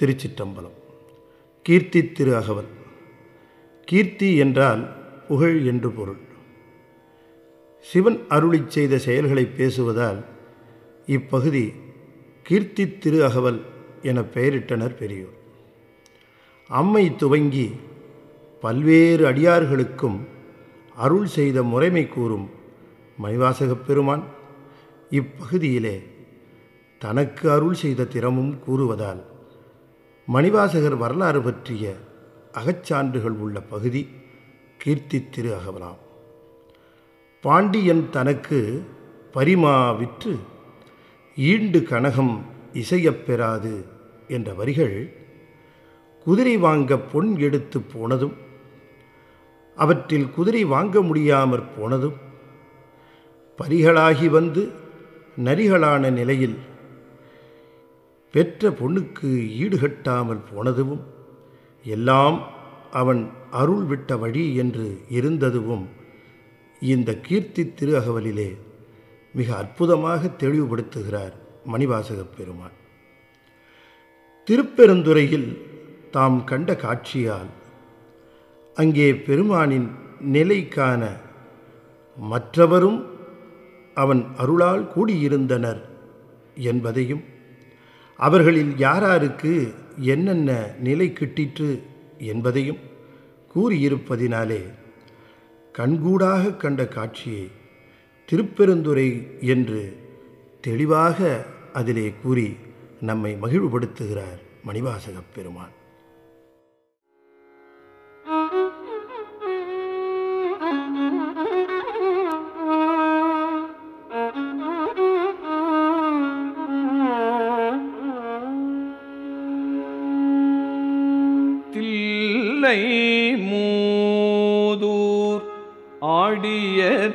திருச்சிற்றம்பலம் கீர்த்தி திரு அகவல் கீர்த்தி என்றால் புகழ் என்று பொருள். சிவன் அருளிச் செய்த செயல்களை பேசுவதால் இப்பகுதி கீர்த்தி திரு அகவல் என பெயரிட்டனர் பெரியோர். அம்மை துவங்கி பல்வேறு அடியார்களுக்கும் அருள் செய்த முறைமை கூறும் மணிவாசகப் பெருமான் இப்பகுதியிலே தனக்கு அருள் செய்த திறமும் கூறுவதால் மணிவாசகர் வரலாறு பற்றிய அகச்சான்றுகள் உள்ள பகுதி கீர்த்தி திரு அகவலாம். பாண்டியன் தனக்கு பரிமா விற்று ஈண்டு கனகம் இசையப் பெறாது என்ற வரிகள் குதிரை வாங்க பொன் எடுத்து போனதும் அவற்றில் குதிரை வாங்க முடியாமற் போனதும் பரிகளாகி வந்து நரிகளான நிலையில் பெற்ற பொண்ணுக்கு ஈடுகட்டாமல் போனதும் எல்லாம் அவன் அருள் விட்ட வழி என்று இருந்ததுவும் இந்த கீர்த்தி திரு அகவலிலே மிக அற்புதமாக தெளிவுபடுத்துகிறார் மணிவாசகப் பெருமான். திருப்பெருந்துறையில் தாம் கண்ட காட்சியால் அங்கே பெருமானின் நிலை காண மற்றவரும் அவன் அருளால் கூடியிருந்தனர் என்பதையும் அவர்களில் யாராருக்கு என்னென்ன நிலை கிட்டிற்று என்பதையும் கூறியிருப்பதினாலே கண்கூடாக கண்ட காட்சியை திருப்பெருந்துறை என்று தெளிவாக அதிலே கூறி நம்மை மகிழ்வுபடுத்துகிறார் மணிவாசகப் பெருமான்.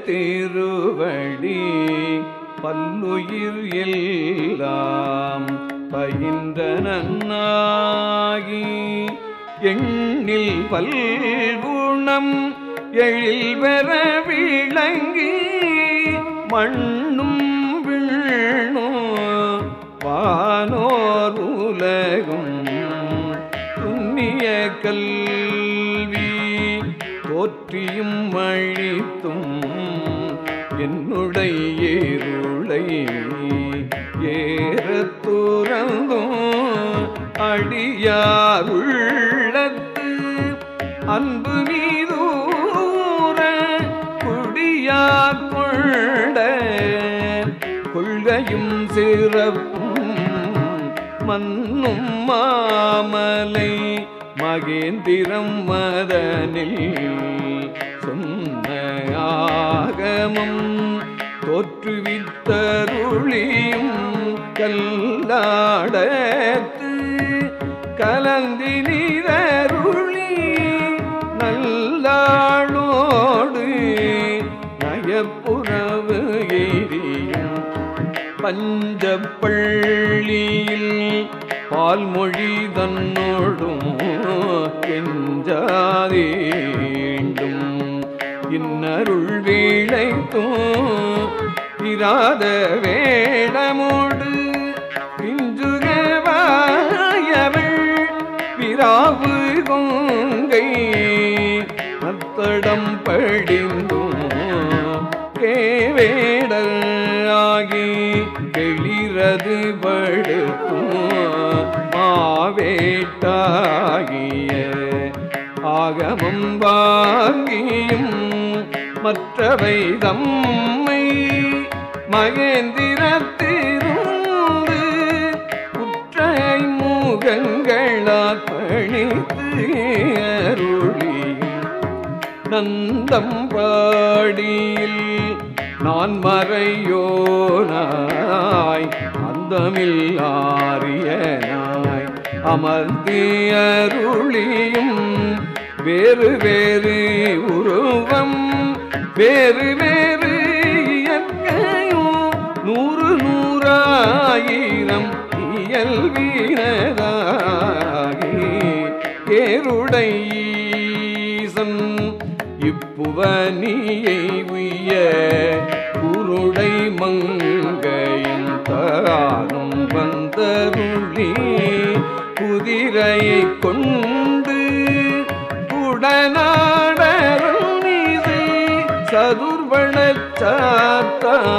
ஆடிய திருவடி பல்லுயிர் எல்லாம் பயின்ற நன்னாகி எண்ணில் பல்குணம் எழில் பெற விளங்கி மண்ணும் விண்ணும் வானோர் உலகும் துண்ணிய கல்வி தோற்றியும் அழித்தும் என்னுடைய இருளை ஏற துறந்தும் அடியாருள்ளத்து அன்பு மீதூர குடியார் கொண்ட கொள்கையும் சிறப்பும் மண்ணும் மாமலை மகேந்திரம் மதனில் சொன்ன ஆகமம். தோற்றுவித்தருளியும் கல்லாடத்து கலந்தினிதருளி நல்லாளோடு நயப்புறவு எரியும் பஞ்சப்பள்ளியில் பால்மொழி தன்னோடும் கெஞ்சாதேண்டும். இன்னருள் வீழைத்தும் இராத வேடமோடு பிஞ்சுகவாயவள். விராவு கொங்கை அத்தடம் படிந்தும் கேவேடல் ஆகி வெளிரது படுத்தும் மாவேட்டாகிய ஆகமம் வாங்கியும் மற்றவை தம்மை. மகேந்திரத்திருந்து குற்றை முகங்களால் பணித்து அருளியும் நந்தம் பாடியில் நான் மறையோனாய் அந்தமில் ஆரியனாய் அமர்த்தி வேறு வேறு உருவம் வேறு வேறு இயற்கையும் நூறு நூறாயிரம் இயல்பினதாகி ஏருடை ஈசன் இப்புவனியை உய குருடை மங்கையின் தானும் வந்தருளி குதிரையை கொண்டு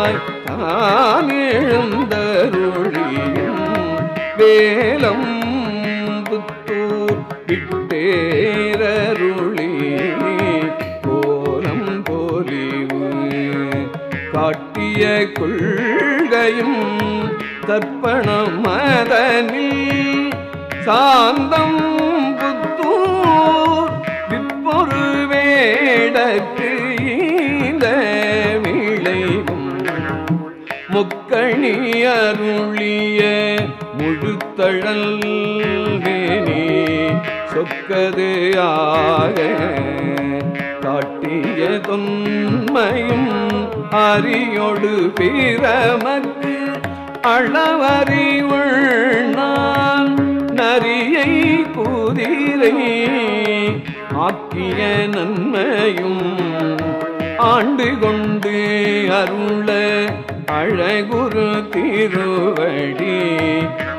சாத்தாய் தான் எழுந்தருளியும் வேலம் புத்தூர் விட்டேரருளி கோலம் போலிவு காட்டிய கொள்கையும் தர்ப்பண மதனில் சாந்தம் அருளிய முழுத்தழல் வேணி சொக்கது ஆக காட்டிய தொன்மையும் அறியொடு பிறமக்கு அளவறிவுள்ளான் நரியை குதிரை ஆக்கிய நன்மையும் ஆண்டு கொண்டு அருள அழகுரு திருவடி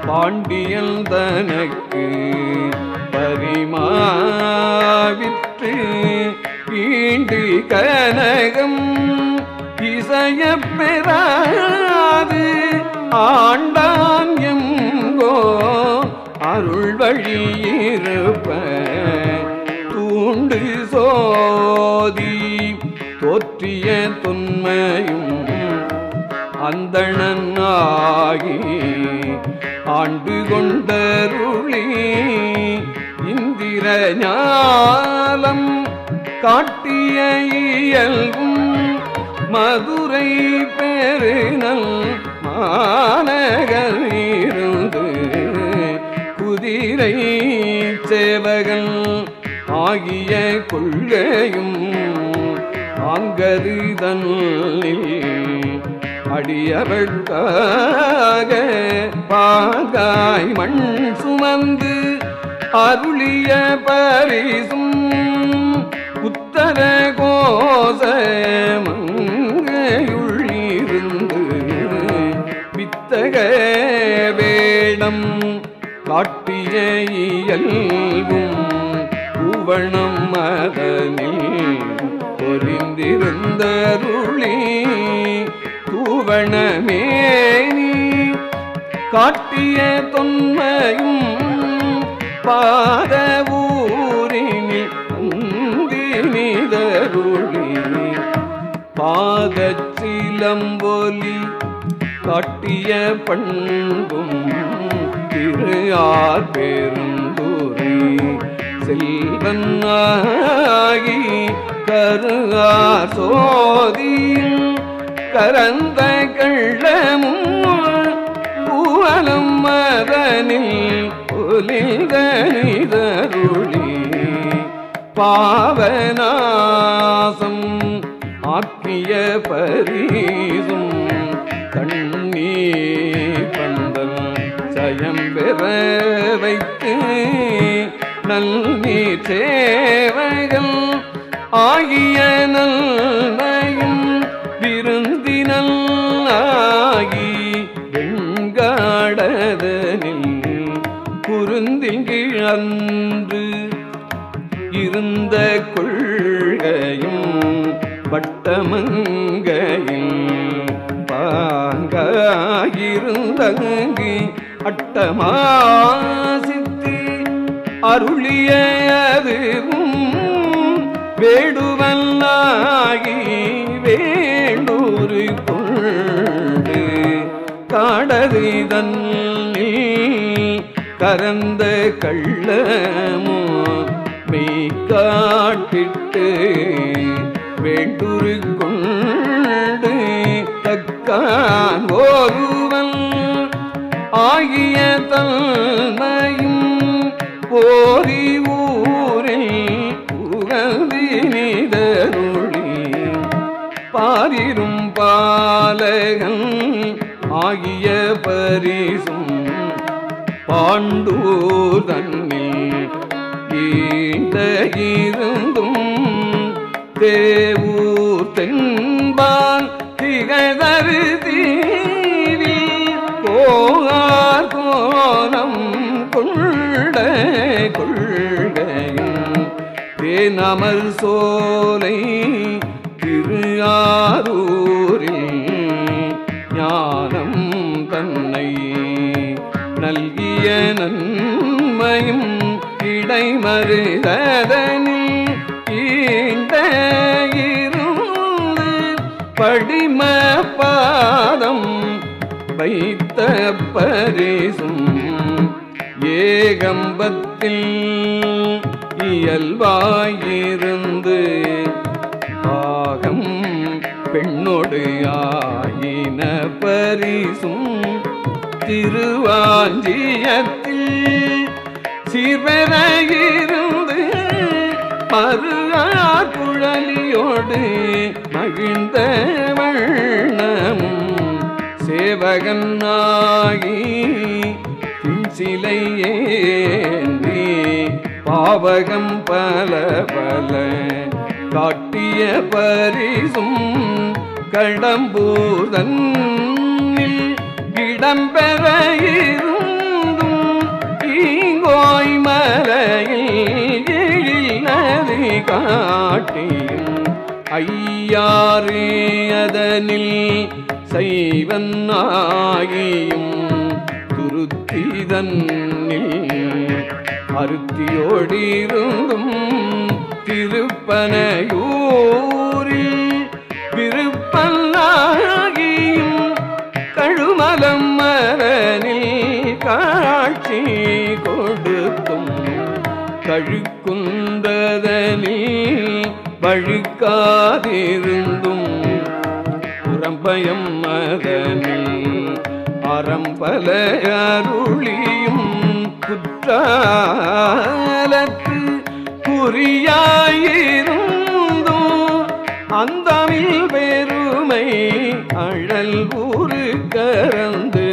பாண்டியல் தனக்கு பரிமாவிற்று ஈண்டு கனகம் இசைய பெறாது. ஆண்டான் எங்கோ அருள் வழியிருப்ப தூண்டு சோதி தோற்றிய தொன்மையும் அந்தணனாகி ஆண்டு கொண்டருளி இந்திர ஞாலம் காட்டிய இயல்பும் மதுரை பெருநல் மாநகர் இருந்து குதிரை சேவகன் ஆகிய கொள்கையும் ஆங்கது தன்னில் அடியவழ்காக பாகாய் மண் சுமந்து அருளிய பரிசும் உத்தர கோச மங்கையுள்ளிருந்து வித்தக வேடம் காட்டிய இயல்பும் புவணம் மதனில் பொறிந்திருந்தருளே தூவணமேனி காட்டிய தொன்மையும் பாத ஊரினில் அந்தினிதருளி பாதச்சிலம்பொலி காட்டிய பண்பும் திரு ஆர் பெருந்தூரி செல்வன் ஆகி கருஆர் சோதியில் கரந்த கள்ளமும் பூவலம் மதனில் புலிதனிதருளி பாவநாசம் ஆக்கிய பரீசும் கண்ணீர் பந்தல் சயம் பெற வைத்து நல்நீர் சேவைகள் ஆகிய நல் குருந்தில் அன்று இருந்த கொள்கையும் வட்டமங்கையில் பாங்காயிருந்தங்கு அட்டமாசித்து அருளிய வேடுவல்லாகி வேண்டூரு கொண்டு காடதிதன் நீ கரந்த கள்ளமோ மெய் காட்டிட்டு வேண்டுரு கொண்டு தக்கான் ஒருவன் ஆகிய தன்மையும் போரி ஊரில் புகழ்ந்தினிதருளி. பாரிரும் பாலகன் ஆகிய பரிசும் பாண்டு தன்னில் ஈந்த இருந்தும் தேவூர் தென்பான் திகழரு தீவி போகார் கோணம் கொள்ள சோலை திருஆரூர் இடைமருதனில் ஈண்ட இருந்து படிம பாதம் வைத்த பரிசும் ஏகம்பத்தில் இயல்பாயிருந்து பாகம் பெண்ணோடு ஆயின பரிசும் திருவாஞ்சியத்தில் சீர்வர இருந்து மறுஆர் மகிழ்ந்த வண்ணமும் சேவகன் ஆகி சிலை பாவகம் பல பல காட்டிய பரிசும் கடம்பூதன் இடம்பெற இரு ஈங்கோய் மலையில் எழில் காட்டியும் ஐயாறு அதனில் செய்வன் ஆகியும் துருத்திதன்னில் அருத்தியோடிருந்தும் திருப்பனையூரில் திருப்பன்னாகியும் கழுமலம் மரனில் காட்சி கழுக்குந்ததனில் பழுக்காதிருந்தும் புறம்பயம் மதனில் அறம்பல அருளியும் குற்றாலத்து குறியாயிருந்தும் அந்தமில் பெருமை அழல் ஊரு கரந்து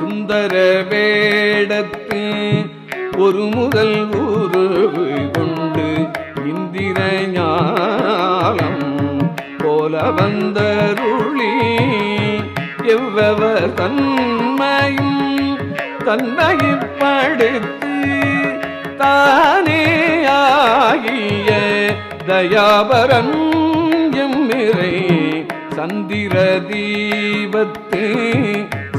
சுந்தர வேட ஒரு முதல் உருவு கொண்டு இந்திர ஞானம் போல வந்தருளி. எவ்வவர் தன்மையும் தன்மைப்படுத்து தானே ஆகிய தயாபரன் எம்மிரை சந்திர தீபத்து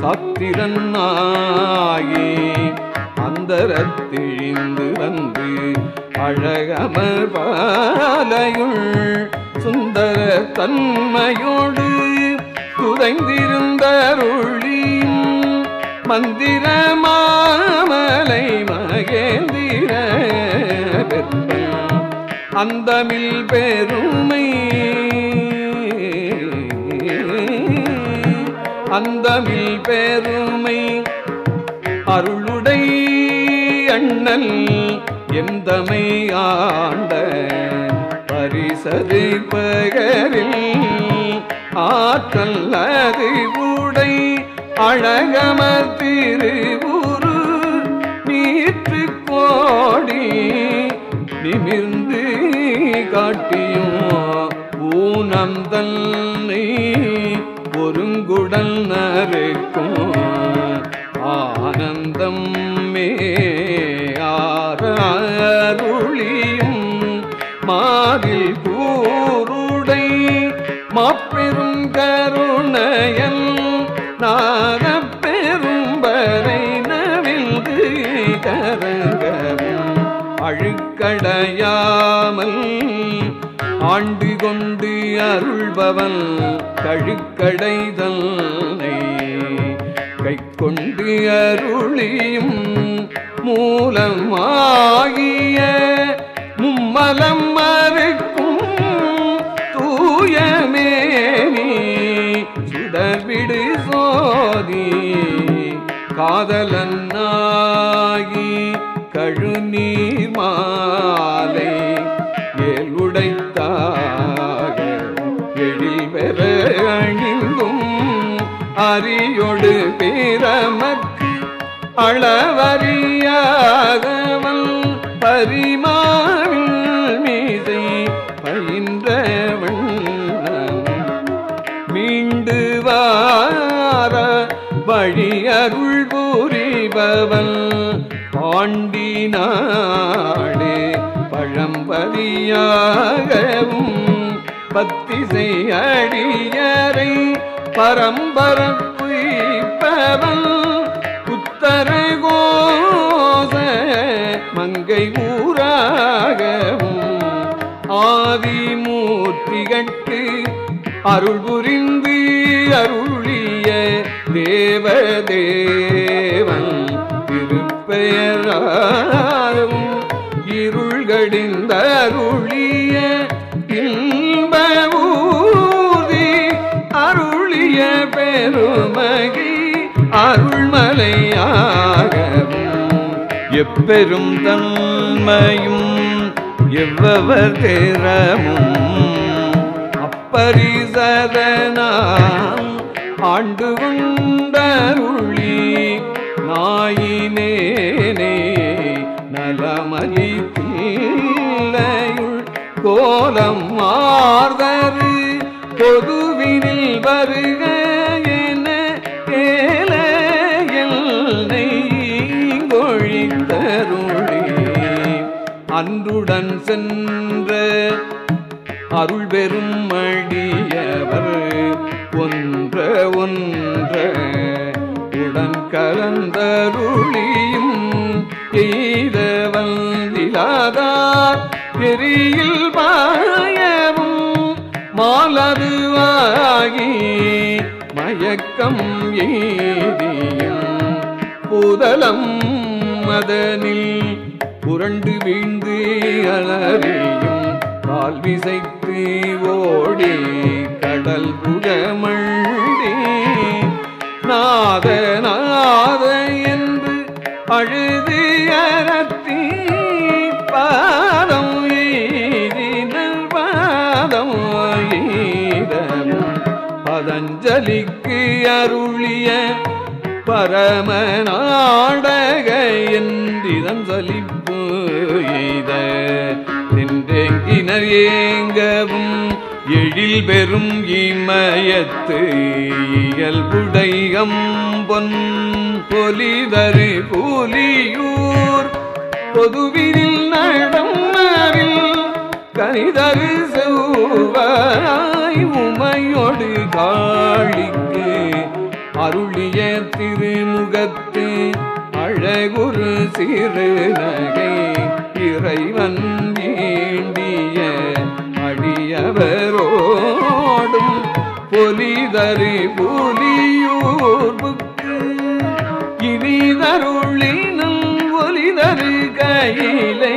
சாத்திரன் ஆகி அந்தரத்திழிந்து வந்து அழகமர் பாலையுள் சுந்தர தன்மையோடு குதைந்திருந்தருளியும் மந்திர மாமலை மகேந்திர அந்தமில் பெருமை அந்தமில் பெருமை அருளுடை அண்ணல் எந்தமை ஆண்ட பரிசது பகரில் ஆற்றல் அறிவுடை அழகமர் திருவுரு நீற்று கோடி நிமிர்ந்து காட்டியும் ஊனந்தல் தன்னை ஒருங்குடல் நறுக்கும் ஆனந்தம் மே ஆருளியும் மாறில் கூருடை மாப்பெரும் கருணையல் நாக பெரும்பரை நவிழ்ந்து கரங்கவும் அழுக்கடையாமல் ஆண்டு கொண்டு அருள்பவன் கழுக்கடைதல்னை கை கொண்டு அருளியும் மூலமாகிய மும்மலம் மறுக்கும் தூயமேனி சுடர்விடு சோதி காதலன்னாகி கழுநீர் மாலை ஏழுடைத்தாக எழில் பெற அணிந்தும் அரியொடு பிரமக்கு அளவறியாதவன் பரிமாவில் மீசை பயின்றவன் மீண்டு வார வழி அருள் புரிபவன் பாண்டி நாடு பழம்பதியாகவும் பத்திசை அடியரை பரம்பரப்புப்பவன் மங்கை ஊராகவும் ஆதிமூர்த்திகட்டு அருள் புரிந்து அருளிய தேவதேவன் திருப்பெயராகவும் இருள்கடிந்த அருளிய இன்பூதி அருளிய பெருமகி அருள்மலை எப்பெரும் தன்மையும் எவ்வவர் தேரமும் அப்பரிசதனாம் ஆண்டு கொண்டருளி நாயினேனே நலமதி பிள்ளையுள் கோலம் மார்தரு பொதுவினில் வருக அன்றுடன் சென்ற அருள் பெரும் அடியவர் ஒன்ற ஒன்ற உடன் கலந்தருளியும் எய்த வந்திலாதார் பெரியில் பாயவும் மாலருவாகி மயக்கம் எய்தியும் புதலம் மதனில் புரண்டு வீழ்ந்து அலறியும் கால் விசைத்து ஓடி கடல் புகமண்டி நாத நாத என்று அழுது அறத்தி பாதம் எய்தினர் பாதம் பதஞ்சலிக்கு அருளிய பரம நாடக என்றிதன் சலிப்பு எய்த. நின்றெங்கினர் ஏங்கவும் எழில் பெரும் இமயத்து இயல்புடையம் பொன் பொலிதரு புலியூர். பொதுவிரில் நடமாவில் கனிதரு செவ்வாய் உமையொடு காளிக்கு அருளிய திருமுகத்தே. அழகுரு சிறு நகை இறைவன் வேண்டிய அடியவரோடும் பொலிதரு புலியூர்புக்கு இனிதருளினும் ஒலிதரு கையிலே